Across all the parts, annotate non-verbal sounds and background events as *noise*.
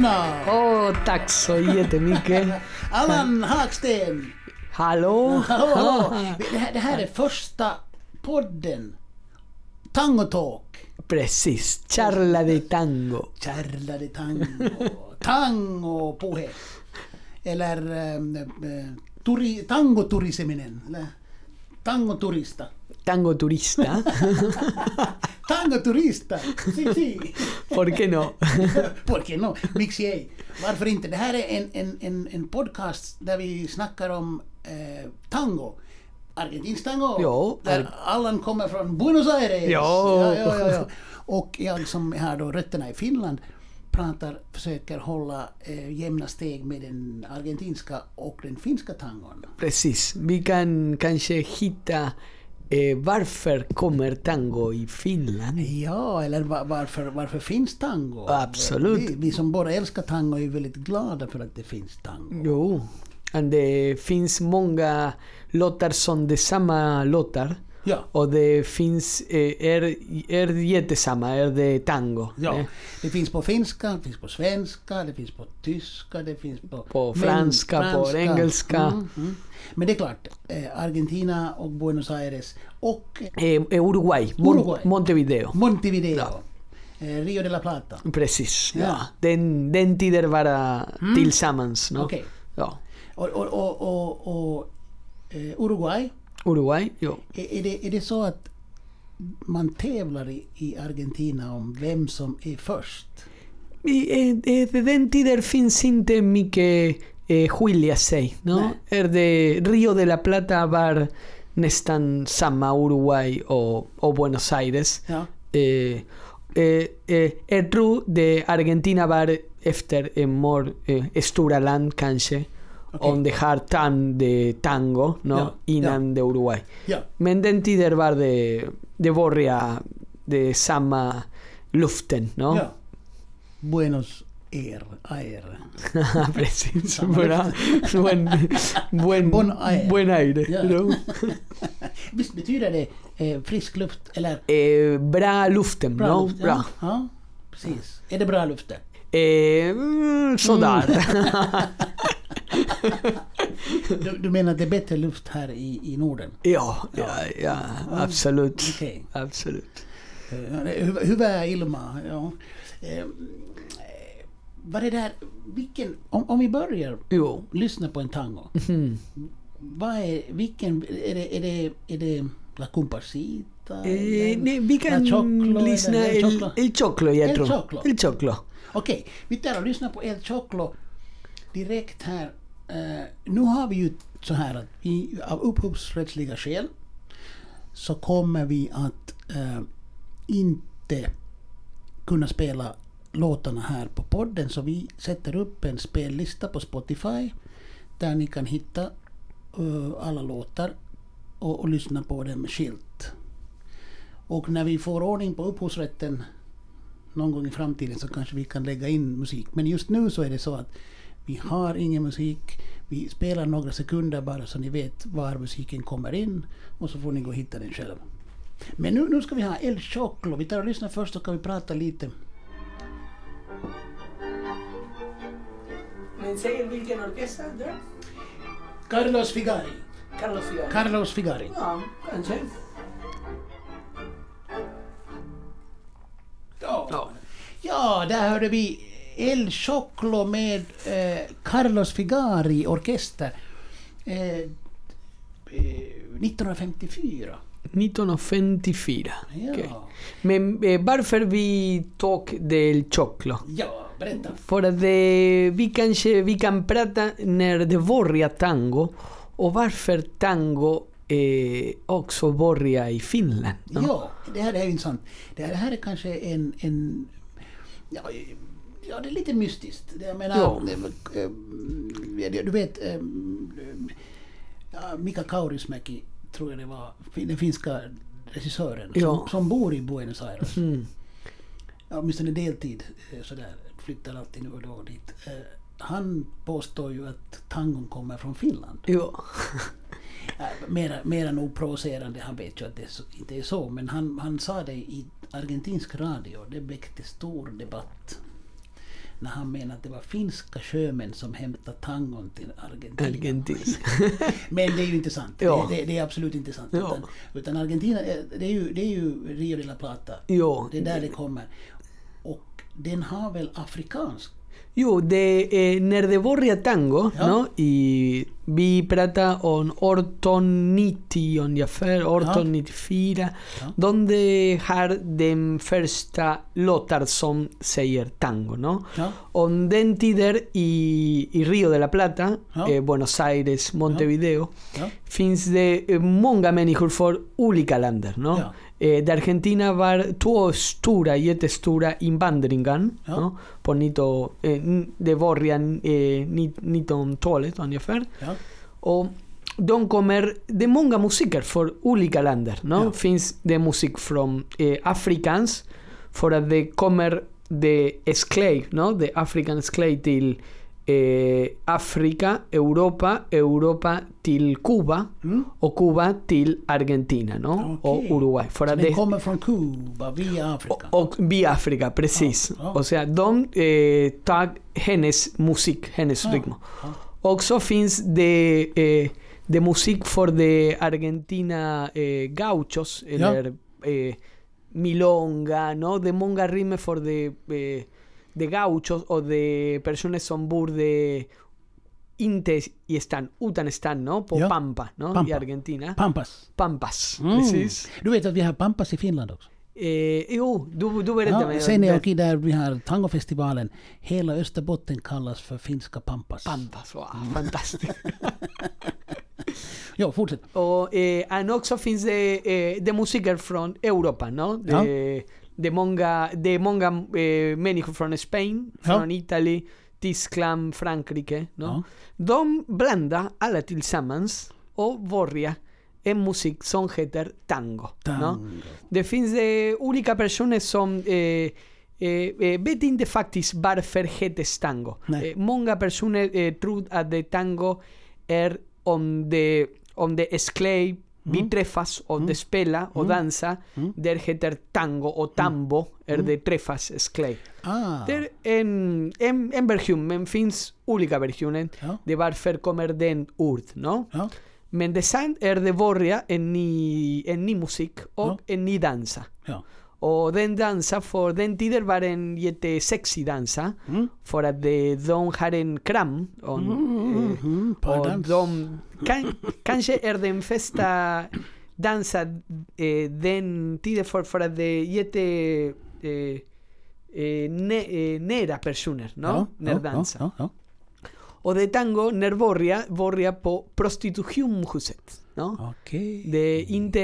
välkomna! Åh, tack så jättemycket. *laughs* Allan Hagsten! Hallå? *laughs* Hallå, hallå! Det här, det här är första podden. Tango Talk. Precis, charla de tango. Charla de tango. Tango puhe. Eller äh, turi, tangoturisminen. Eller tangoturista. Tango turista. *laughs* Tangoturista! Si, si. ¿Por qué no? *laughs* ¿Por qué no? Mix ej. Varför inte? Det här är en, en, en, en podcast där vi snackar om eh, tango. Argentinsk tango. Ja, där Allan kommer från Buenos Aires. Ja, ja, ja, ja. Och jag som har då rötterna i Finland pratar, försöker hålla eh, jämna steg med den argentinska och den finska tangon. Precis, vi kan kanske hitta eh, varför kommer tango i Finland? Ja, eller va- varför, varför finns tango? Absolut. Vi, vi som bara älskar tango är väldigt glada för att det finns tango. Jo, det finns många låtar som det är samma låtar. Ja. Och det finns, eh, är, är jättesamma, är det tango. Ja, eh, det finns på finska, det finns på svenska, det finns på tyska, det finns på... På men- franska, på engelska. Mm, mm. Men det är klart, eh, Argentina och Buenos Aires och Eh, Uruguay, Uruguay. Montevideo. Montevideo. Ja. Rio de la Plata. Precis, Ja. Den, den tider vara tillsammans. No? Okej. Ja. Och, och, och, och, och Uruguay, Uruguay, jo. är, är, det, är det så att man tävlar i, i Argentina om vem som är först? I, eh, eh, den tider finns inte mycket eh, skilja sig. No? Är det Rio de la Plata var nästan samma Uruguay och, och Buenos Aires. Ja. Eh, eh, jag tror det Argentina var efter en more eh, stora land kanske. Okej. Om det har tan de tango no? Ja, innan det Uruguay. Ja. Men den tider var det, det börja det samma luften. No? ja. Buenos Air, Air. *laughs* Precis. Samma Bra. Buen, buen, Bon aire. buen aire. Ja. no? Visst betyder det eh, frisk luft eller Eh, bra luften. bra no? luft? Bra. Ja, ja, precis. Är det bra luft där? Eh, mm, sådär. *laughs* *laughs* Du, du menar att det är bättre luft här i, i Norden? ja, ja, ja, absolut. Okej. Absolut. Eh, Hur, hur är Ilma? Ja. Eh, vad är det här, vilken, om, om vi börjar Jo. lyssna på en tango. Mm. Vad är, vilken, är det, är det, är det La Comparsita? Eh, nej, vi kan Choclo, lyssna eller El, Choclo? El Choclo, jag El tror. Choclo. El Choclo. Okej, vi tar och lyssnar på El Choclo direkt här. Eh, nu har vi ju så här att vi, av upphovsrättsliga skäl så kommer vi att eh, inte kunna spela låtarna här på podden så vi sätter upp en spellista på Spotify där ni kan hitta eh, alla låtar och, och lyssna på dem skilt. Och när vi får ordning på upphovsrätten någon gång i framtiden så kanske vi kan lägga in musik. Men just nu så är det så att vi har ingen musik. Vi spelar några sekunder bara så ni vet var musiken kommer in och så får ni gå och hitta den själv. Men nu, nu ska vi ha El Choclo. Vi tar och lyssnar först så kan vi prata lite. Men säg vilken orkester det är? Carlos Figari. Carlos Figaro. Carlos Figari. Ja, kanske. Ja. ja, där hörde vi El Choclo med eh, Carlos Figari Orkester. Eh, eh, 1954. 1954. Ja. Okej. Men eh, varför vi tog del Choclo? Ja, berätta. För att det, vi kanske vi kan prata när det börjar tango och varför tango eh, också börjar i Finland. no? Ja, det här är intressant. Det här, det här är kanske en... en ja, ja, det är lite mystiskt. Jag menar, Ja. eh, du vet, eh, Mika Kaurismäki tror jag det var, den finska regissören Ja. som, som bor i Buenos Aires. Mm. Ja, åtminstone deltid eh, sådär, flyttar alltid nu och då dit. Han påstår ju att tangon kommer från Finland. Ja. Äh, Mera, mera nog provocerande, han vet ju att det inte är så, men han, han sa det i argentinsk radio. Det väckte stor debatt. När han menade att det var finska sjömän som hämtade tangon till Argentina. Argentina. *laughs* Men det är ju inte sant. Ja. Det, det, det är absolut inte sant. Ja. Utan, utan Argentina, är- det är, ju, det är ju Rio de la Plata. Jo, Det är där det kommer. Och den har väl afrikansk? Jo, de eh, börjar tango, Ja. no? Y vi pratar om 1890 ungefär, 1894, Ja. donde har den första låtar som säger tango, no? Ja. Om den tider i, i Rio de la Plata, eh, Buenos Aires, Montevideo, Ja. finns det eh, många människor från olika länder. No? Eh, där Argentina var två stora, jättestora invandringar Ja. no? på 19, eh, det början eh, ni- 1900-talet ungefär. Ja. Och de kommer, det är många musiker från olika länder. No? Ja. Finns det musik från eh, Afrikans, för att det kommer det esclave, no? det African esclave till eh, Afrika, Europa, Europa till Kuba Mm. och Kuba till Argentina no? Okej. och Uruguay. För Så att den det, kommer från Kuba via Afrika? och, och via Afrika, precis. Ja, ja. Och så de eh, tar hennes musik, hennes Ja, rytm. ja. Och så finns det, eh, det musik för de Argentina eh, gauchos, eller eh, milonga, no? Det är många ritmer för de, eh, de gauchos och de personer som bor de inte i stan, utan stan, no? Ja. Pampa, no? Pampa. I Argentina. Pampas. Pampas, Mm. precis. Du vet att vi har Pampas i Finland också? Eh, jo, du, du berättade Ja, mig. sen om är det. okej där vi har tangofestivalen. Hela Österbotten kallas för finska Pampas. Pampas, wow, fantastiskt. *laughs* Ja, fortsätt. Och eh, också finns det, eh, det musiker från Europa, no? Många, det är många eh, människor från Spanien, Ja. från Italien, Tyskland, Frankrike. No? Ja. De blandar alla tillsammans och börjar en musik som heter tango. No? Tango. Det finns eh, olika personer som eh, eh, eh, vet inte faktiskt varför heter tango. Eh, många personer eh, tror att det tango är om det, om det är esclave, vi träffas och det spelar och dansar. Det heter tango och tambo är det träffas esclave. Ah. Det är en, en, en version, men finns olika versioner. Ja. Det varför kommer den ord, no? Ja. Men det sant är det börja en ny, en ny musik och Ja. en ny dansa. Ja. Och den dansa, för den tiden var en jättesexig dansa. Mm. För att de, de har en kram. Och, Mm, mm, och pardans. de, kan, kanske är den första dansa eh, den tiden för, för att det är jätte... Eh, eh, ne, eh, nära personer, no? Ja, när dansa. Ja, ja, Och det tango, när börjar, börjar på prostitutionshuset. No? Det är inte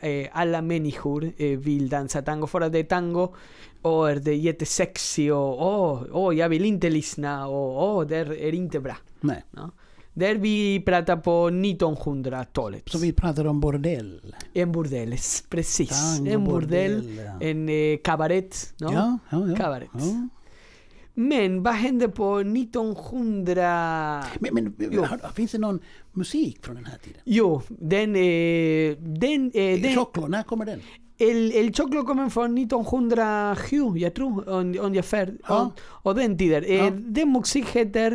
eh, alla människor eh, vill dansa tango för att det är tango och är det jättesexy och åh, åh, jag vill inte lyssna och åh, det är inte bra. Nej. No? Där vi pratar på 1900-talet. Så vi pratar om bordell. En bordell, precis. Tango, en bordell, bordell, ja. en eh, kabarett. No? Ja, ja, ja. Kabarett. ja. Men vad hände på 1900... Men, men har, finns det någon musik från den här tiden? Jo, den... Eh, den, eh, den Choclo, när kommer den? El, el choclo kommer från 1907, jag tror, un, ungefär. Ja. Och, och den tiden. Eh, Ja. Den musik heter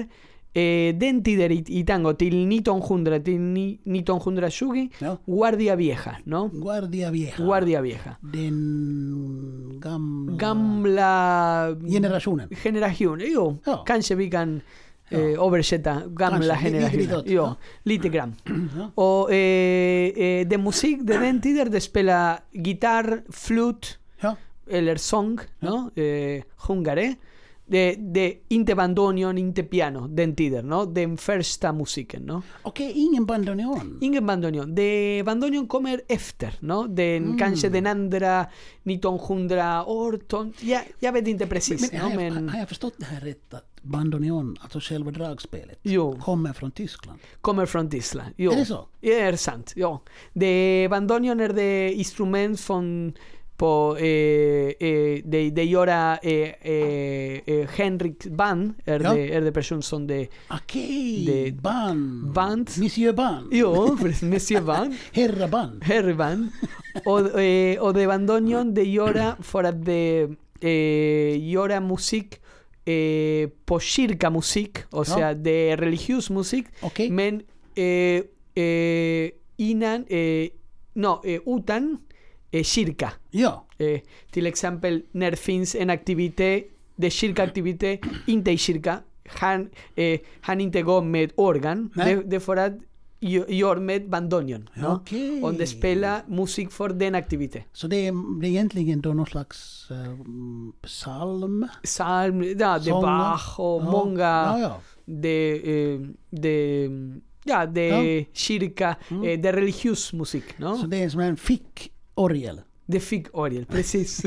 eh, den tiden i, i tango till 1900 till ni, 1920 Ja. Guardia Vieja, no? Guardia Vieja. Guardia Vieja. Den gamla... Gamla Generationen. generationer. Jo, Ja. kanske vi kan eh, översätta gamla Kanske, generationer. Jo, ja. lite grann. Ja. Och eh, den musik, de den tiden, de spelar gitarr, flut, Ja. eller sång, no? Eh. Det, det, inte bandoneon, inte piano, den tiden, no? den första musiken. No? Okej, ingen bandoneon. Ingen bandoneon. Det, bandoneon kommer efter. No? Den, Mm. Kanske den andra 1918. Ja, jag vet inte precis. Men, no? har, jag, men, har jag förstått det här rätt? Att bandoneon, alltså själva dragspelet, jo, kommer från Tyskland? kommer från Tyskland. Jo. Är det så? Ja, är sant. Ja. Det, bandoneon är det instrument från på eh, eh, de, de göra eh, eh, eh, Henrik Band är, Ja. det, är det person som det Okej, band. band. Monsieur Band. Jo, Monsieur Band. *laughs* Herra Band. Harry Band. Och, eh, och de bandoneon de göra för att de göra musik eh, på kyrkamusik, o Ja. sea, de religiös musik, Okej. men innan, no, utan eh, kyrka. Ja. Eh, till exempel när det finns en aktivitet, det kyrkaaktivitet, inte i kyrka, han, eh, han inte går med organ, det, det är för att gö- gör med bandoneon. Ja, No? okej. Och det spelar musik för den aktiviteten. Så det är, det är egentligen då någon slags eh, psalm? Psalm, ja, det är. Bach och Ja. många, Ja, ja. det, eh, det, ja, det är kyrka, eh, det är religiös musik. No? Så det är som en fickorgel? Det fick orgel, precis.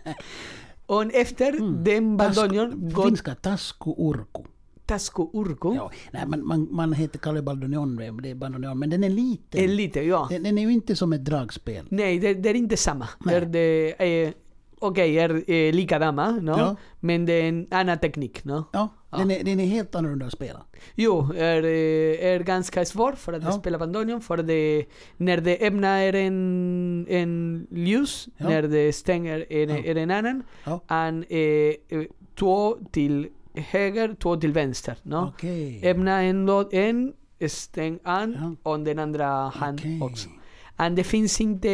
*laughs* och efter den bandoneon Finska tasku urku. Tasco Urco. Ja, nej, men man, man heter Kalle Bandoneon, det är bandoneon, men den är liten. Är lite, ja. Den, den är ju inte som ett dragspel. Nej, det, det är inte samma. Nej. Är det, eh, Okej, är eh, likadana, no? Ja. men det är en annan teknik. No? Ja, Den, är, den är helt annorlunda att spela. Jo, är, är ganska svårt för att Ja. spela bandoneon. För det, när det öppnar en, en ljus, Ja. när det stänger är, Ja. en annan. Ja. En, eh, två till höger, två till vänster. No? Okej. Öppna en, en stäng an och den andra hand Okej. också. Och det finns inte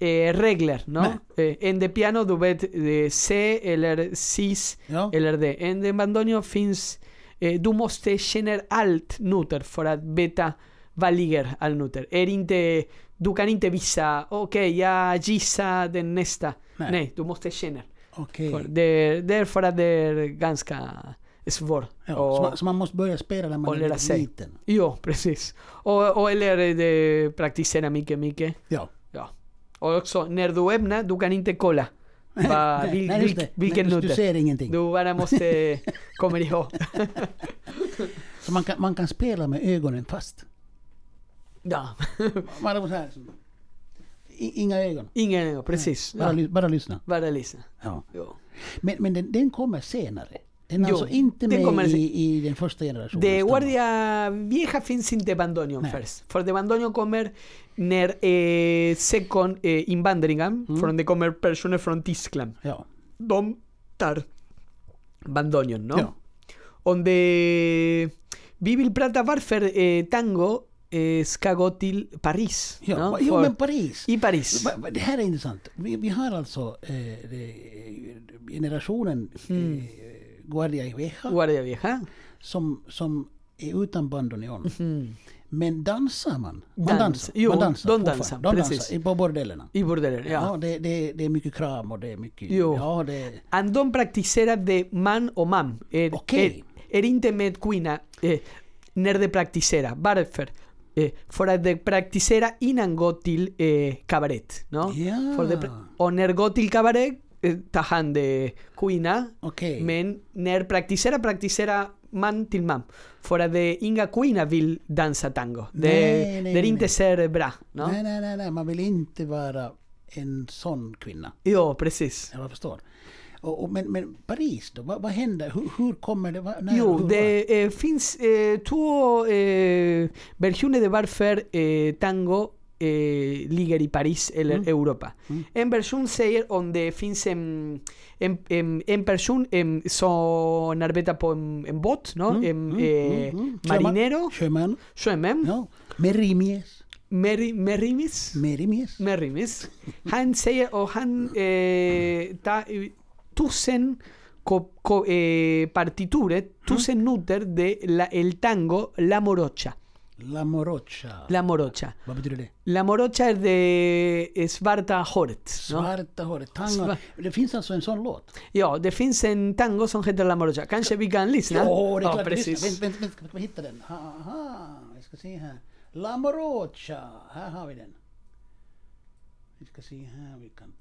eh, regler, no? Eh, en de piano du vet eh, C eller cis Ja. eller D. En de bandoneon finns, eh, du måste känna allt noter för att veta vad ligger all noter. Är inte, du kan inte visa, okej jag gissar den nästa. Nej. Nej, du måste känna. Okej. För det, därför att det är ganska svårt. Ja, Och- så, man, så man måste börja spela när man är liten. Jo, precis. Och, och eller det praktisera mycket, mycket. Ja. Ja. Och också, när du öppnar, du kan inte kolla. Va, vil, nej, vil, det. vilken Nej, du, ser ingenting. Du bara måste *laughs* komma ihåg. *laughs* Så man kan, man kan spela med ögonen fast. ja. *laughs* Bara så här. som- I, inga ögon. Precis. Bara, Ja. ly, bara lyssna. Bara lyssna. Ja. Jo. Men, men den, den kommer senare. Den är Jo, alltså inte med i, i den första generationen. De standard. Guardia Vieja finns inte bandoneon Nej. först. För de bandoneon kommer när eh, second eh, invandringen, Mm. från det kommer personer från Tyskland. Ja. De tar bandoneon, no? Ja. Onde vi vill prata varför eh, tango eh, ska gå till Paris. Ja, no? jo, För- men Paris. I Paris. Det här är intressant. Vi, vi har alltså eh, det, generationen Mm. Eh, Guardia Vieja Guardia Vieja. som, som är utan bandoneon. Mm. Men dansar man? Man Dans. dansar. Jo, man dansar de dansar, De precis. dansar i- på bordellerna. I bordeller, ja. Ja, det, det, det är mycket kram och det är mycket... Jo. Ja, det... And de praktiserar de man och man. Är, Okej. är, är inte med kvinna eh, när de praktiserar. Varför? Eh, för att de praktiserar innan gå till eh, kabarett. No? Ja. För de, och när går till kabarett eh, tar han de kvinna. Okej. Men när praktiserar, praktiserar man till man. För att inga kvinnor vill dansa tango. Det, Nej, nej, det inte ser bra. No? Nej, nej, nej, nej, man vill inte vara en sån kvinna. Jo, precis. Jag förstår. Och, och, men, men Paris då, vad, vad händer? Hur, hur kommer det? När, Jo, hur, det eh, finns eh, två eh, versioner de varför eh, tango eh, Paris eller Mm. Europa. Mm. En version säger om det finns en, en, en, en person em, som arbetar på en, en båt, no? Mm, en eh, marinero, Sjöman. sjöman. Merimies. Meri, Merimis. Merimies. Merimis. Han säger och han eh, tar tusen co, co, eh, partiturer, tusen noter de la, el tango La Morocha. La Morocha. La Morocha. Vad betyder det? La Morocha är de eh, svarta håret. No? Svarta håret. Tango. Sva- Det finns alltså en sån låt? Ja, det finns en tango som heter La Morocha. Kanske vi kan lyssna? Ja, det är ja klart. precis. Vänta, vänta, vänta, vi hitta den? Aha, vi ska se här. La Morocha. Här har vi den. Vi ska se här, vi kan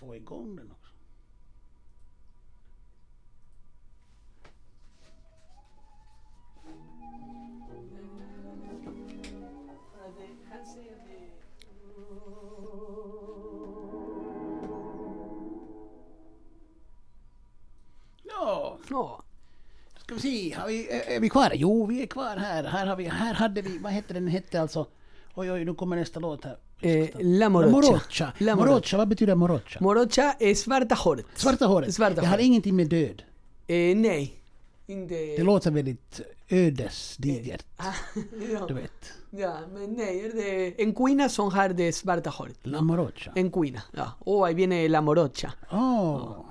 få igång den också. Ja, Ja. ska vi se. Har vi, är, vi kvar? Jo, vi är kvar här. Här, har vi, här hade vi, vad hette den? Den hette alltså... Oj, oj, nu kommer nästa låt här. Eh, la morocha. Morocha. La morocha. Vad betyder morocha? Morocha är svarta håret. Svarta håret. Svarta det har håret. ingenting med död. Eh, nej. Inte... Det låter väldigt ödesdigert. Ah, *laughs* ja. Du vet. ja, men nej. Det är en kvinna som har det svarta håret. La morocha. En kvinna. Ja. Och ahí viene la morocha. Oh.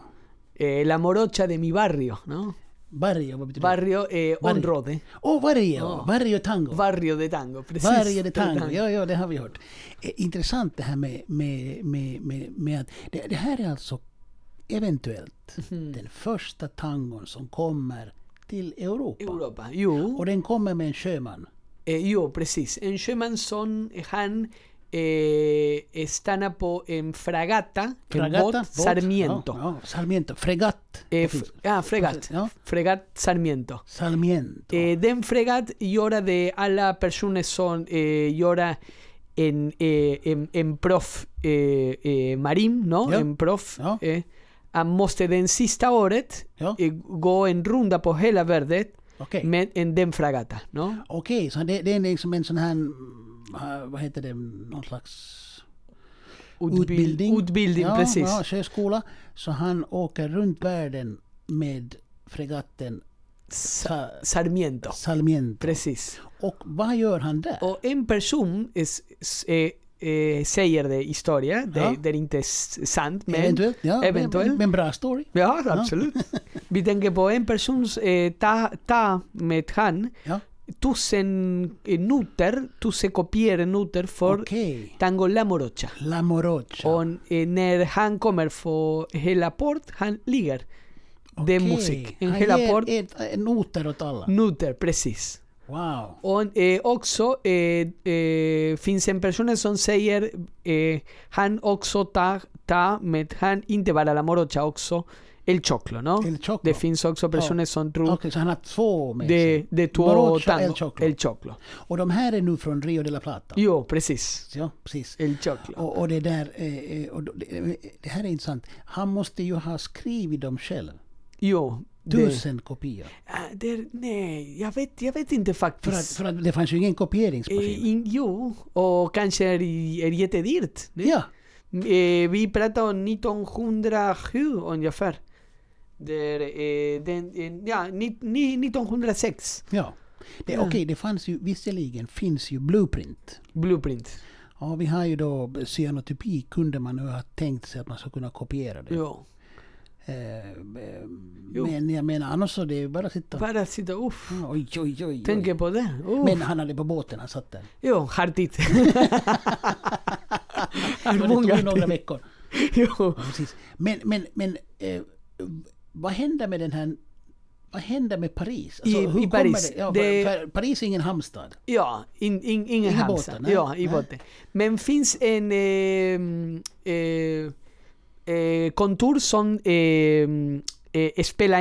Eh, la morocha de mi barrio, ¿no? Barrio? Barrio eh, Barrio. Onrode. Oh, Varjo! Ja. Varjo tango. Barrio de tango, precis. Varje det tango. Ja, ja, det har vi hört. Eh, intressant det här med, med, med, med, med att det, det här är alltså eventuellt Mhm. den första tangon som kommer till Europa. Europa. Jo, Och den kommer med en sjöman. eh, jo, precis. En sjöman som han eh, stannar på en fragata, en Fragata, båt, båt. Sarmiento. Ja, ja, Sarmiento. Fregatt. Eh, på f- finska. ja, fregat. Ja. Fregat Sarmiento. Sarmiento. Eh, den fregat gör de alla personer som eh, gör en, eh, en, en prof eh, eh, marin, no? Ja. En prof. Ja. Eh, han måste den sista året Ja. eh, gå en runda på hela världen Okej. med en den fragata, no? Okej, så det, det är liksom en sån här, mm, vad heter det, någon slags Utbildning. Utbildning, ja, precis. Ja, sjöskola. Så han åker runt världen med fregatten Sa- Sarmiento. Sarmiento. Precis. Och vad gör han där? Och en person es, es, eh, eh, säger det historia, det, Ja. det är inte sant, men eventuellt, ja. eventuellt. Men, bra story. Ja, absolut. *laughs* Vi tänker på en person eh, ta, ta med han Ja. Tusen eh, noter, tusen kopior noter för Okej. Tango La Morocha. La Morocha. Och eh, när han kommer få hela port, han ligger. Det är Okej. musik. En Han hela ger port, ett, ett noter åt alla. noter, precis. Wow. Och eh, också eh, eh, finns en person som säger eh, han också tar, tar med han inte bara la morocha också el choclo, no? El choclo. Det finns också personer som tror Okej, så han har två med de, sig. de två Morocha, tango, El Choclo. el choclo. Och de här är nu från Rio de la Plata. Jo, precis. Ja, precis. El choclo. Och, och det där, eh, eh, och det, det här är intressant. Han måste ju ha skrivit dem själv. Jo. Det, Tusen kopior. Ah, det, nej, jag vet, jag vet inte För att, faktiskt. för att det fanns ju ingen kopieringsmaskin. Eh, in, jo, och kanske är, är jättedyrt. ja, Eh, vi pratar om 1907 ungefär. Där, eh, den, eh, ja, ni, ni, 1906. ja. Det, Ja. Okej, det fanns ju, visserligen finns ju blueprint. Blueprint. Ja, vi har ju då cyanotypi kunde man nu ha tänkt sig att man skulle kunna kopiera det. Jo. Eh, men jag menar annars så det är bara att sitta... Bara sitta, uff. Ja, Oj, oj, oj. Tänker på det. Uff. Men han hade på båten, han satt där. Jo, hartigt. Ja, *laughs* det tog ju några veckor. jo. Ja. Men, men, men eh, vad händer med den här... Vad händer med Paris? Alltså, I- i Paris, Det? Ja, det- Paris är ingen hamnstad. Ja, in, in, ingen? Ja, i. Men finns en eh, eh, eh, kontor som eh, eh,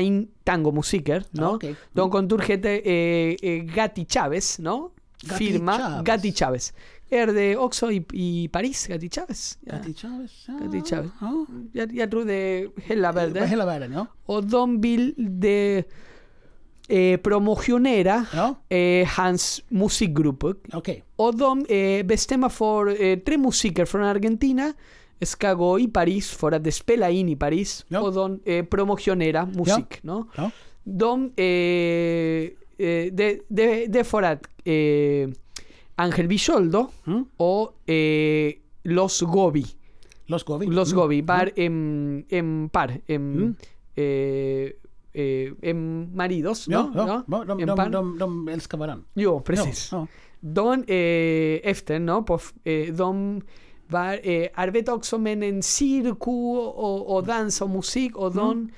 in tangomusiker, no? okej. De kontor heter eh, eh, Gatti Chavez, no? Gatti Firma Chavez. Gatti Chavez. Är det också i, i Paris, Gatti Chavez? Ja. Gatti Chavez? Ja. Gatti Chavez. Ja. Jag, jag tror det är hela Över världen. hela världen, ja. Och de vill de, eh, promotionera Ja, eh, hans musikgrupp. okej. Och de eh, bestämmer för eh, tre musiker från Argentina ska gå i Paris för att spela in i Paris Ja. och de eh, promotionera musik. No? Ja. De, eh, eh, det, det, det är för att Angel Villoldo Mm. och eh, Los Gobi, Los Govi. Los Mm. Gobi var en, en par, en, Mm. eh, eh, en maridos, Ja, no? ja. ja. De, en par. Jo, precis. Ja, De eh, efter, no, på, eh, de var, eh, också med en cirkus och, och dans och musik och de har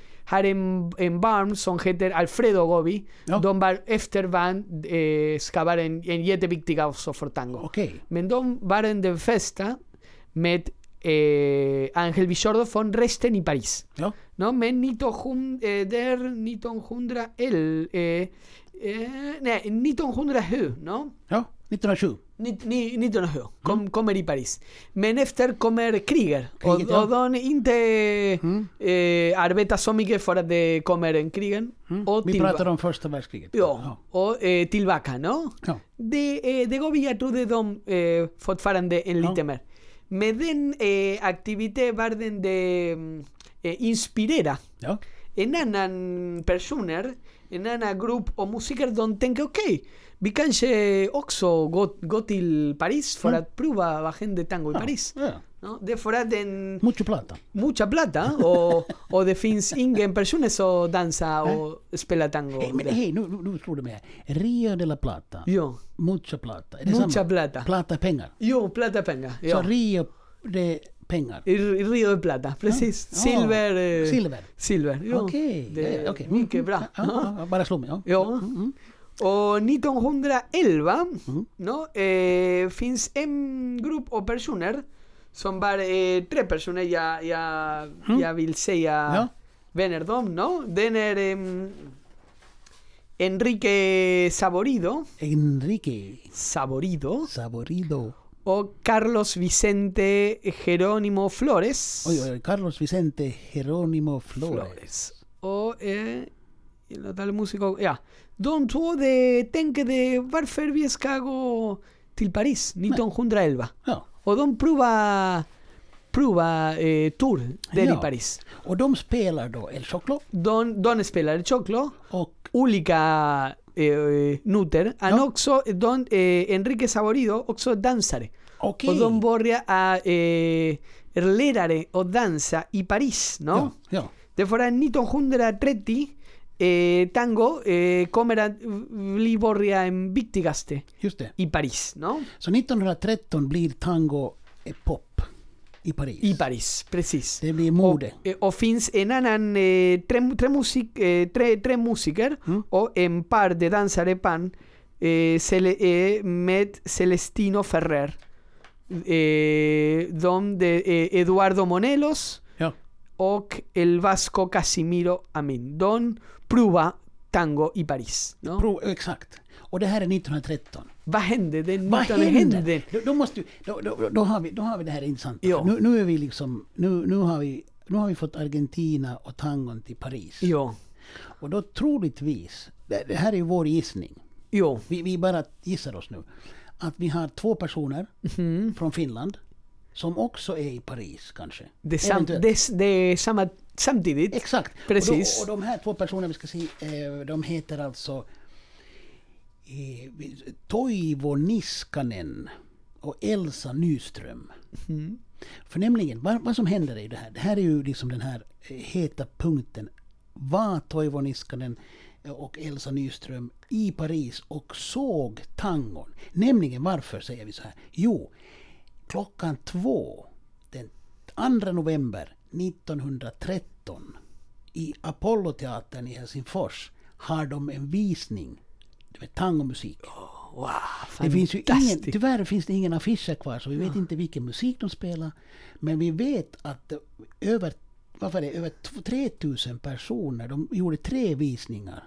en, en barn som heter Alfredo Gobi. Ja. De var efter band, eh, ska vara en, en jätteviktig också för tango. Okej. Men de var en den första med eh, Angel Villordo från resten i Paris. Ja. No, men 1900, eh, där 1911, eh, eh, nej, 1907, no? Ja, 1907. Ni- ni- 1907, kom, kommer i Paris. Men efter kommer kriget. Och, ja. och de inte Mm. eh, arbetar så mycket för att det kommer en krigen. Mm. Och Vi pratar om första världskriget. Ja, och eh, tillbaka, no? Ja. Det, eh, det går vi, jag trodde de eh, fortfarande en Ja. lite mer. med den eh, aktiviteten de mm, eh, inspirera Ja. en annan personer, en annan grupp och musiker, de tänker okej, vi kanske också går, går till Paris för att prova vad händer tango i Paris. Ja. No? Det är för att den Mucho plata. mucha plata och, och *laughs* det finns ingen person som dansar och spelar tango. Hej, men hej, nu, nu, tror du mig. Rio de la Plata. Jo, Mucha plata. Är det mucha samma? plata. Plata pengar. Jo, plata pengar. Så Ja. Rio, är pengar. I i Rio de Plata, precis. Ja. Silver. eh, Silver. Silver, jo. Okej. Det är okej. mycket bra. Ja, ja, bara slå mig. Ja. Ja. Mm, mm. Och 1911 Mm. no, eh, finns en grupp av personer som var eh, tre personer jag, jag, jag vill säga Ja. vänner dem. No? Den är em, Enrique Saborido, Enrique Saborido Saborido. och Carlos Vicente Jerónimo Flores. Oj. Carlos Vicente Jerónimo Flores. Flores. Och eh, el otro músico, ja. De två de tänker de varför vi ska gå till Paris 1911. Ja. Och de provar, provar eh, tour där Ja. i Paris. Och de spelar då El Choclo De, de spelar choclo, och olika eh, noter. Han Ja. också, de, eh, Enrique Saborido, också dansare. okej. Och de börjar att eh, lärare och dansa i Paris, no? Ja, ja. Det att 1930 eh, tango eh, kommer att bli början viktigaste Just det. i Paris, no? Så 1913 blir tango eh, pop i Paris. I Paris, precis. Det blir mode. Och, eh, och finns en annan, eh, tre, tre, musik, eh, tre, tre musiker Mm. och en par de dansare pan eh, Cele, med Celestino Ferrer. De de Eduardo Monelos Ja. och el vasco Casimiro Amin. De prova tango i Paris. No? Pro, exakt. Och det här är 1913. Vad hände? Den Vad 19 händer? Då, då, måste, då, då, då, har vi, då har vi det här intressanta. Ja. Nu, nu är vi liksom, nu, nu, har vi, nu har vi fått Argentina och tangon till Paris. Jo, Och då troligtvis, det, det här är ju vår gissning. jo. Vi, vi bara gissar oss nu. Att vi har två personer Mhm. från Finland som också är i Paris kanske. Det, är sam, det, det är samma, samtidigt. Exakt. Precis. Och, då, och de här två personerna vi ska se, eh, de heter alltså eh, Toivo Niskanen och Elsa Nyström. Mm. För nämligen, vad, vad som händer är ju det här. Det här är ju liksom den här eh, heta punkten. Var Toivo Niskanen eh, och Elsa Nyström i Paris och såg tangon. Nämligen varför säger vi så här? Jo, klockan två den 2 november 1913 i Apolloteatern i Helsingfors har de en visning med tangomusik. Wow, Det finns ju ingen, tyvärr finns det ingen affischer kvar så vi vet inte vilken musik de spelar. Men vi vet att över, vad var det, över t- 3000 personer, de gjorde tre visningar.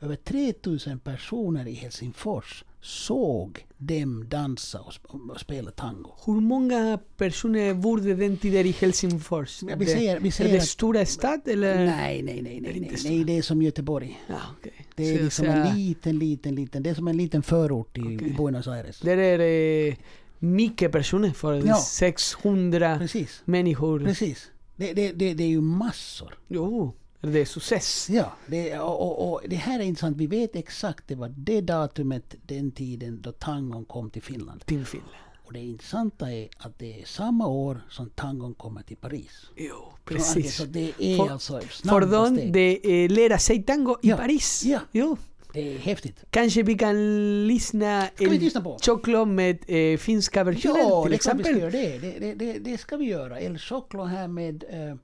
Över 3000 personer i Helsingfors såg dem dansa och, sp- och spela tango. Hur många personer bodde den tiden i Helsingfors? Vi Det- säger- vi är säger det att- stora stad eller? Nej, nej, nej, nej, nej, så. nej, det är som Göteborg. Ja, okej. Det Så är jag liksom säger- en liten, liten, liten, det är som en liten förort i, i Buenos Aires. Där är det mycket personer, för Ja. 600 Precis, människor. precis. Det, det, det, det är ju massor. Jo, det är success. Ja, det, och, och, och det här är intressant. Vi vet exakt, det var det datumet, den tiden då tangon kom till Finland. Till Finland. Och det intressanta är att det är samma år som tangon kommer till Paris. Jo, Så precis. det är För- alltså steg. de eh, lära sig tango i Ja. Paris. Ja. Jo. Det är häftigt. Kanske vi kan lyssna vi lyssna på? Choclo med eh, finska versionen Ja, till det exempel. det. Det, det, det. det ska vi göra. El Choclo här med... Eh,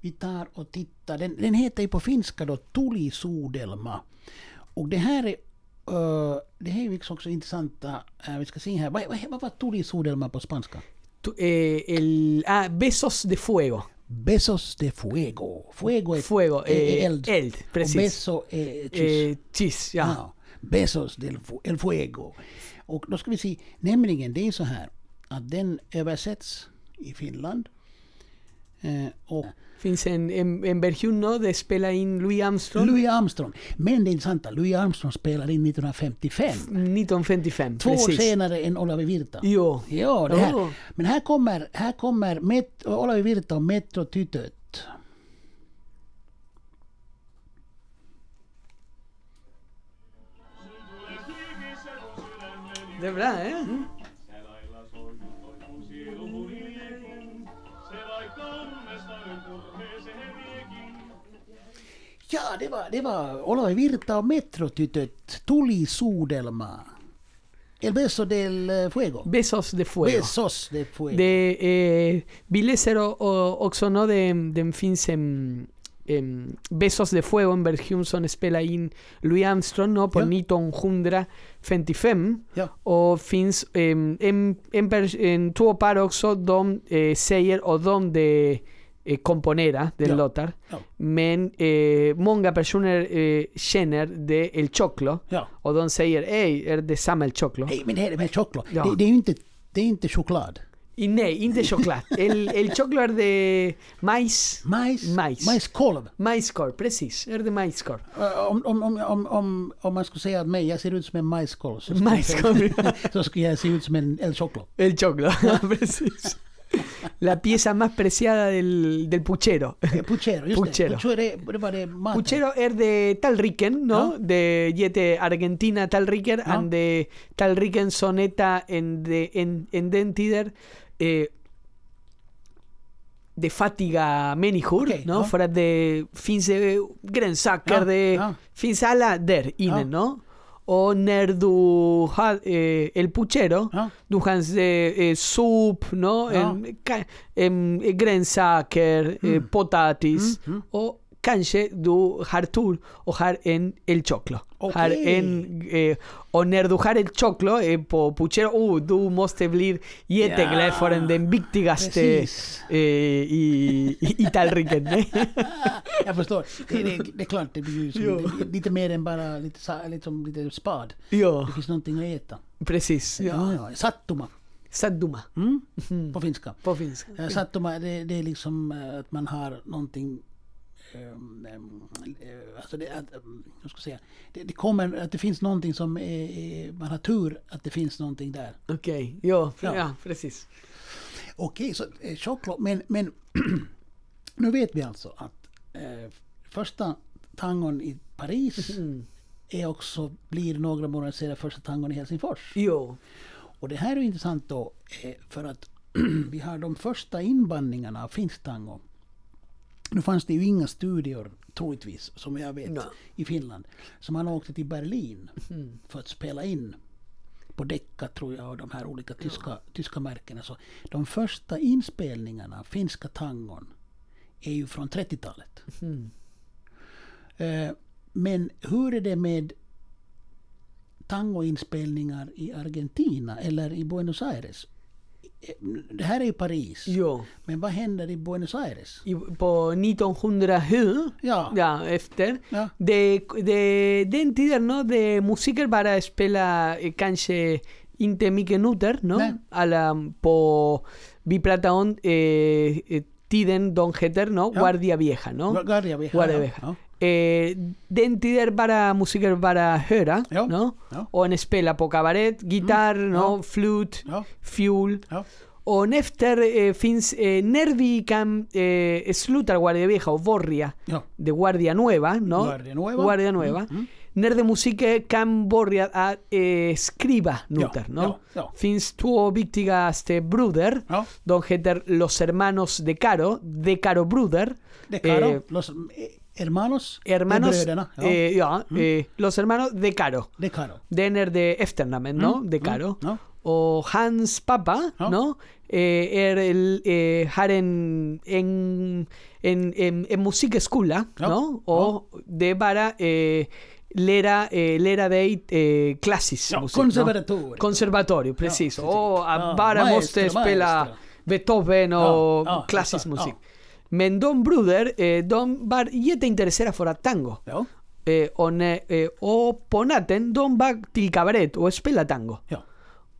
vi tar och tittar. Den, den heter ju på finska då Tulisuudelma. Och det här är... eh, det här är liksom också intressanta... eh, vi ska se här. Vad, vad, vad var Tulisuudelma på spanska? Tu- eh, el, ah, besos de fuego. Besos de fuego. Fuego är, Fuego, är, är eh, eld. eld, precis. Och beso är kyss. Eh, kyss, ja. Ja. Besos del fu- el fuego. Och då ska vi se, nämligen det är så här att den översätts i Finland. Eh, och Finns en, en, en version no, de spela in Louis Armstrong Louis Armstrong. Men det intressanta, Louis Armstrong spelade in 1955. 1955. Två år precis. senare än Olavi Virta. Jo. Ja, det här. Men här kommer, här kommer Met, Olavi Virta och Metro Tytöt. Det är bra, eh? Se Ja, det var, det var Olavi Virta och Metro Tytöt. Tuli Suudelma. El beso del eh, fuego. Besos de fuego. Besos de fuego. De, eh, vi läser o- o- också no, det, det finns em, em, Besos de fuego en version som spelar in Louis Armstrong no, på Ja. 1955. Ja. Och finns em, en, en, pers- en två par också, de eh, säger och de eh, komponera den Ja. låtar. Ja. Men eh, många personer eh, känner det El Choclo. Ja. Och de säger, ej, är det samma El Choclo? Nej, men det med choklad. Ja. Det, det är inte, det är inte choklad. Y nej, inte choklad. El, el choclo är de majs. Majs. Majs. Majskolv. Majskorv, precis. Är det majskorv? Eh, Om, om, om, om, om, om man skulle säga att mig, jag ser ut som en majskolv. Så Majskolv. *laughs* så skulle jag se ut som en El Choclo. El choclo, *laughs* precis. La pieza más preciada del, del puchero. Eh, Puchero, just Puchero. det. Puchero, det, det var det maten. Puchero är de Talriken, ¿no? Ja. De Yete Argentina Talriken, Ja. and de Talriken soneta en, de, en, en den tider eh, de fattiga människor, Okej, ¿no? ja. För att det finns eh, grönsaker, Ja, det ja. finns alla där inne, Ja. ¿no? Och när du har eh, el puchero, Ja. du har eh, eh, soup, ¿no? Ja. En, ka- em, eh, grönsaker, eh, potatis Mm, och kanske du har tur och har en el choclo. Okej. Har en, eh, och när du har el choclo eh, på puchero, oh, du måste bli jätteglad Ja. för den viktigaste eh, i, i, i tallriken. eh. Jag förstår. Det, det, det är klart, det blir ju som, Jo. det, lite mer än bara lite, liksom, lite spad. ja, Det finns någonting att äta. precis. Ja, Ja. ja. Sattuma. Sadduma Mm? På finska. på finska. Eh, Sattuma, det, det är liksom eh, att man har någonting eh, alltså det, att, ehm, hur ska jag säga, det, det kommer, att det finns någonting som är, man har tur att det finns någonting där. Okej, ja, Ja. ja, precis. Okej, så eh, choklad, men, men *clears throat* nu vet vi alltså att eh, första tangon i Paris Mm. är också, blir några månader senare första tangon i Helsingfors. Jo, Och det här är intressant då eh, för att *clears throat* vi har de första inbandningarna av finsk tango. Nu fanns det ju inga studior, troligtvis, som jag vet, Nej. i Finland. Så man åkte till Berlin Mm. för att spela in på Decca tror jag och de här olika tyska, tyska märkena. Så de första inspelningarna finska tangon är ju från 30-talet. Mm. Eh, men hur är det med tangoinspelningar i Argentina eller i Buenos Aires? Eh, Det här är ju Paris. jo. Men vad händer i Buenos Aires? I, på 1907, Ja. ja, efter, Ja. de, de, den tiden no, de musiker bara spela eh, kanske inte mycket noter, no? Nej. Alla, på, vi om eh, eh, tiden de heter no? Ja. Guardia Vieja, no? Guardia Vieja. Guardia ja. Vieja. Ja. Eh, den tiden bara musiker bara höra, Ja. no? Ja. Och en spela på kabarett, gitarr, no? Ja. flut, Ja. fiol. Ja. Och efter eh, finns, eh, när vi kan eh, sluta Guardia Vieja och börja Ja. de Guardia Nueva, no? Guardia Nueva. Guardia Nueva. Mm, mm. När de musiker kan börja att eh, skriva noter, Ja, no? ja, ja. Finns två viktigaste bröder. Ja. De heter Los Hermanos de Caro, de Caro Bröder. De Caro, Eh, los hermanos, hermanos, de bröderna. Ja. eh, ja, eh, Los Hermanos de Caro. De Caro. Den är det efternamnet, no? Mm, De mm, Caro. ja. Och hans pappa, Ja. no? Eh, är, el- eh, har en, en, en, en, en musikskola, Ja. no? Och det är bara eh, lära, eh, lära dig eh, klassisk Ja, musik. konservatorium. No? Konservatorium, precis. precis. och att Ja, bara maestro, måste spela maestro. Beethoven och Ja, ja, klassisk exakt, musik. ja. Men de bröder, eh, de var jätteintresserade för tango. Ja. Eh, och, när, eh, natten de var till kabarett och spelade tango. Ja.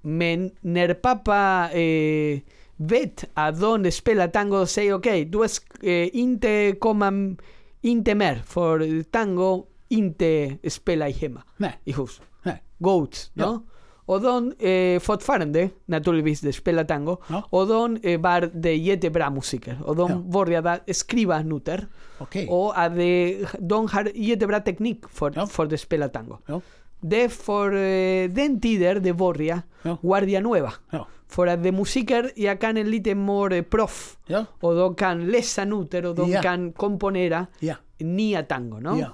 Men när pappa eh, vet att de spelar tango säger okej, du ska eh, inte komma inte mer för tango inte spela i hemma Nej, i hus. nej. Ut. Ja. No? Och de eh, fortfarande naturligtvis de spelar tango Ja. och de eh, var det jättebra musiker och de Ja. började skriva noter Okej. och de, de har jättebra teknik för, Ja. för att spela tango. Ja, Det är för eh, den tiden det började Ja. Guardia Nueva. ja, För att de musiker jag kan en lite mer eh, proff ja, och de kan läsa noter och de Ja. kan komponera ja. nya tango, no? ja.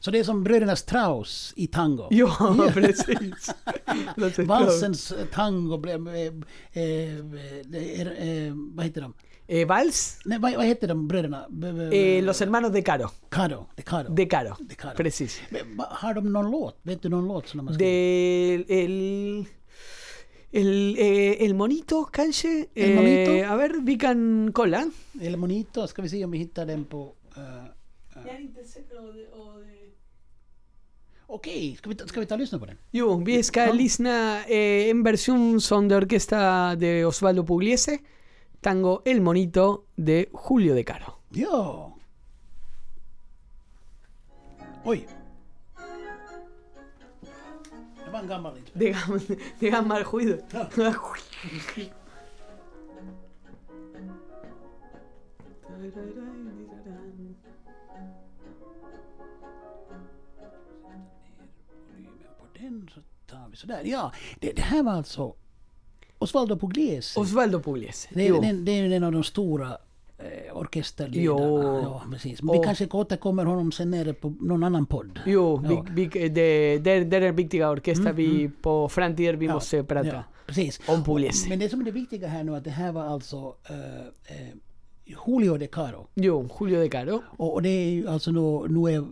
Så det är som bröderna Strauss i tango. Ja, *laughs* precis. *laughs* Valsens eh, tango blev... Eh, eh, eh, eh, vad heter de? Eh, vals, Nej, vad, vad heter de bröderna? Eh, Los Hermanos de Caro. Caro. De Caro. De Caro. De Caro. Precis. Men, va- Har de någon låt? Vet du någon låt som de har skrivit? De, el, el, eh, el monito, kanske? El monito? Eh, a ver, vi kan kolla. Eller Monito? Ska vi se om vi hittar den på... Jag är inte säker på det- på det. Okej, ska, vi ta- ska vi ta och lyssna på den? Jo, vi ska Ja. lyssna eh, en versión son de orquesta de Osvaldo Pugliese, tango El Monito de Julio de Caro. Ja. Oj. Det var en gammal lite. De, gam- de gammal skidor. Volymen vi sådär. Ja, det, det här var alltså Osvaldo Pugliese. Osvaldo Pugliese. Det är, den, det är en av de stora eh, orkesterledarna. Jo. Ja, precis. Men vi Och- kanske återkommer honom sen nere på någon annan podd. Jo, Ja. vi, vi, det, det, det är viktiga orkester vi på framtiden vi måste prata ja, precis. om Pugliese. Men det som är det viktiga här nu att det här var alltså eh, eh, Julio de Caro. Jo, Julio de Caro. Och, och det är ju alltså nu, är, nu är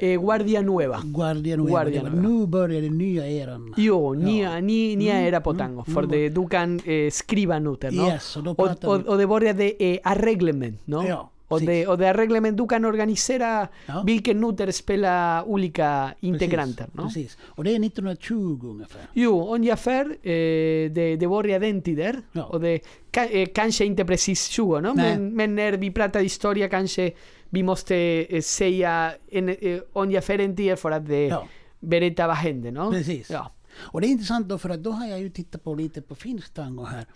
eh, Guardia Nueva. Guardia Nueva. Guardia Nueva. Nu börjar den nya eran. Jo, nya, ja. nya mm, era på mm, tango. Mm, för mm. Det, du kan eh, skriva noter, no? Yes, och, då och, och, och det började eh, arreglement, no? Ja. Och det, och det reglement du kan organisera ja. vilken noter spela olika integranter. Precis, no? precis. Och det är 1920 ungefär? Jo, ungefär. Eh, det, det började den tiden. Ja. Och det, ka, eh, kanske inte precis 20, no? Nej. men, men när vi pratar historia kanske vi måste eh, säga en, eh, ungefär en tid för att det Ja. berätta vad hände. No? Precis. Ja. Och det är intressant då för att då har jag ju tittat på lite på finsk tango här.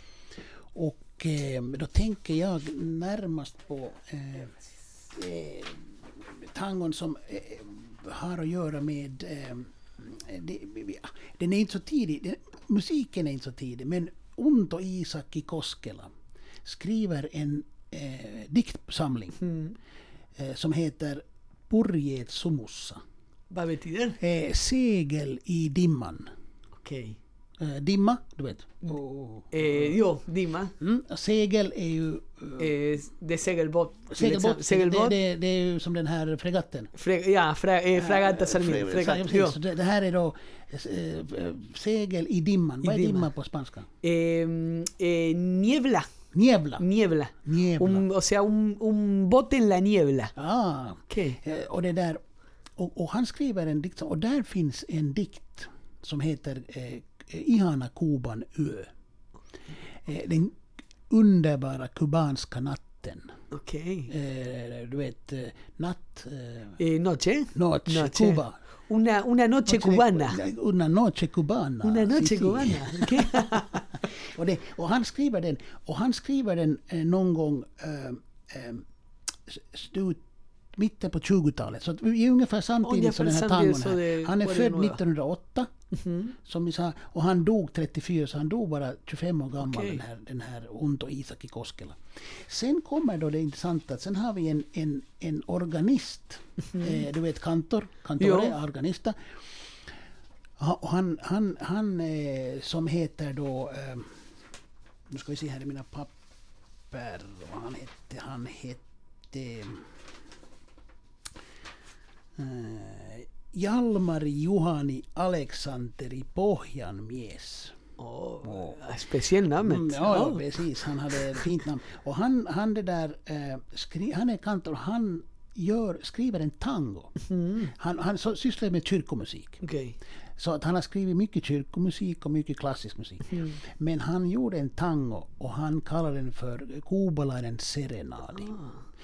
Och eh, då tänker jag närmast på eh, eh, tangon som eh, har att göra med... Eh, det, den är inte så tidig, den, musiken är inte så tidig, men Unto Isaki Koskela skriver en eh, diktsamling Mm. Eh, som heter Purjeet Sumussa. Vad betyder? Eh, segel i dimman. Okej. Eh, dimma, du vet. Och, Eh, jo, Dima. mm, segel är ju... Eh, Eh, det är segelbåt. segelbåt. segelbåt. Det, det, det är ju som den här fregatten. Fre, ja, fra, eh, Fragata Salmin. Fre- Fregat. Så det, det här är då segel i dimman. I Vad är dimma dimma. på spanska? Eh, eh, niebla. Niebla. Niebla. Niebla. Un, o sea, un, un bote en la niebla. Ah, Okej. eh, och det där... Och, och han skriver en dikt, och där finns en dikt som heter eh, Ihana Kuban ö. Eh, den underbara kubanska natten. Okej. Eh, du vet, eh, natt... Eh, Eh, noche. noche, Noche. Cuba. Una, una noche cubana. Una noche cubana. Una Sí, noche sí. cubana. okej. *laughs* och, det, och han skriver den, och han skriver den eh, någon gång eh, eh, slut, mitten på 20-talet. Så vi är ungefär samtidigt Ungefär som den här tangon här. Han är född nog, ja. 1908. Mhm. Som vi sa, och han dog 34, så han dog bara 25 år gammal Okej. den här, den här Unto Isaki Koskela. Sen kommer då det intressanta, att sen har vi en, en, en organist, eh, du vet kantor, kantore, organista. Han, han, han eh, som heter då, eh, nu ska vi se här i mina papper, vad han hette, han hette eh, Jalmari Juhani Aleksanteri Pohjanmies. Oh, speciell namnet. Mm, ja, ja, precis. Han hade ett fint namn. Och han, han det där, eh, skri, han är kantor, han gör, skriver en tango. Mm. Han, han så, sysslar med kyrkomusik. Okej. Så att han har skrivit mycket kyrkomusik och mycket klassisk musik. Men han gjorde en tango och han kallade den för Kubalaren Serenadi.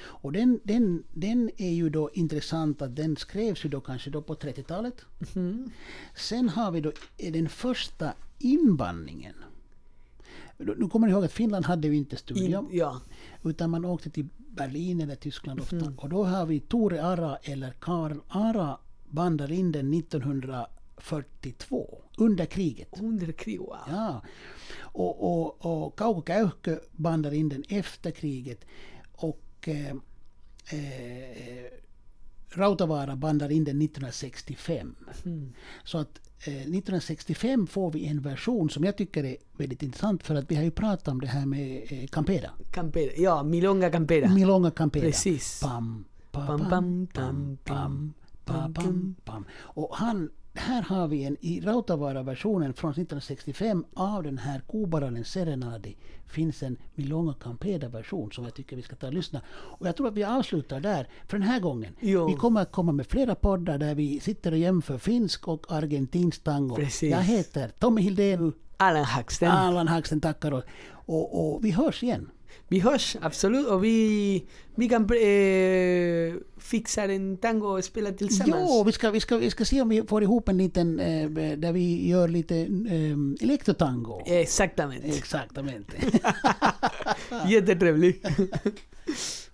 Och den, den, den är ju då intressant att den skrevs ju då kanske då på 30-talet. Sen har vi då den första inbandningen. Nu kommer ni ihåg att Finland hade ju inte studio. In, ja. Utan man åkte till Berlin eller Tyskland ofta. Och då har vi Tore Ara eller Karl Ara bandar in den 1942. Under kriget. Under krig, wow. Ja. Och, och, och Kauko Käyhkö bandar in den efter kriget. Och eh, eh, Rautavaara bandar in den 1965. Så att eh, 1965 får vi en version som jag tycker är väldigt intressant för att vi har ju pratat om det här med eh, Campera. Campera. Ja, Milonga Campera. Milonga Campera. Precis. Pam, pam, pam, pam, pam, pam, pam, pam, pam. Och han, här har vi en i Rautavaara-versionen från 1965 av den här Kubaralen Serenadi finns en Milonga Campeda-version som jag tycker vi ska ta och lyssna. Och jag tror att vi avslutar där för den här gången. Jo. Vi kommer att komma med flera poddar där vi sitter och jämför finsk och argentinsk tango. Precis. Jag heter Tommy Hildén, Allan Hacksten. Allan Haxen tackar och, och, och vi hörs igen. Vi hörs absolut och vi, vi kan eh, fixa en tango och spela tillsammans. Jo, vi ska, vi, ska, vi ska se om vi får ihop en liten, eh, där vi gör lite eh, elektrotango. Exactamente. Exaktamente. *laughs* Jättetrevligt. *laughs*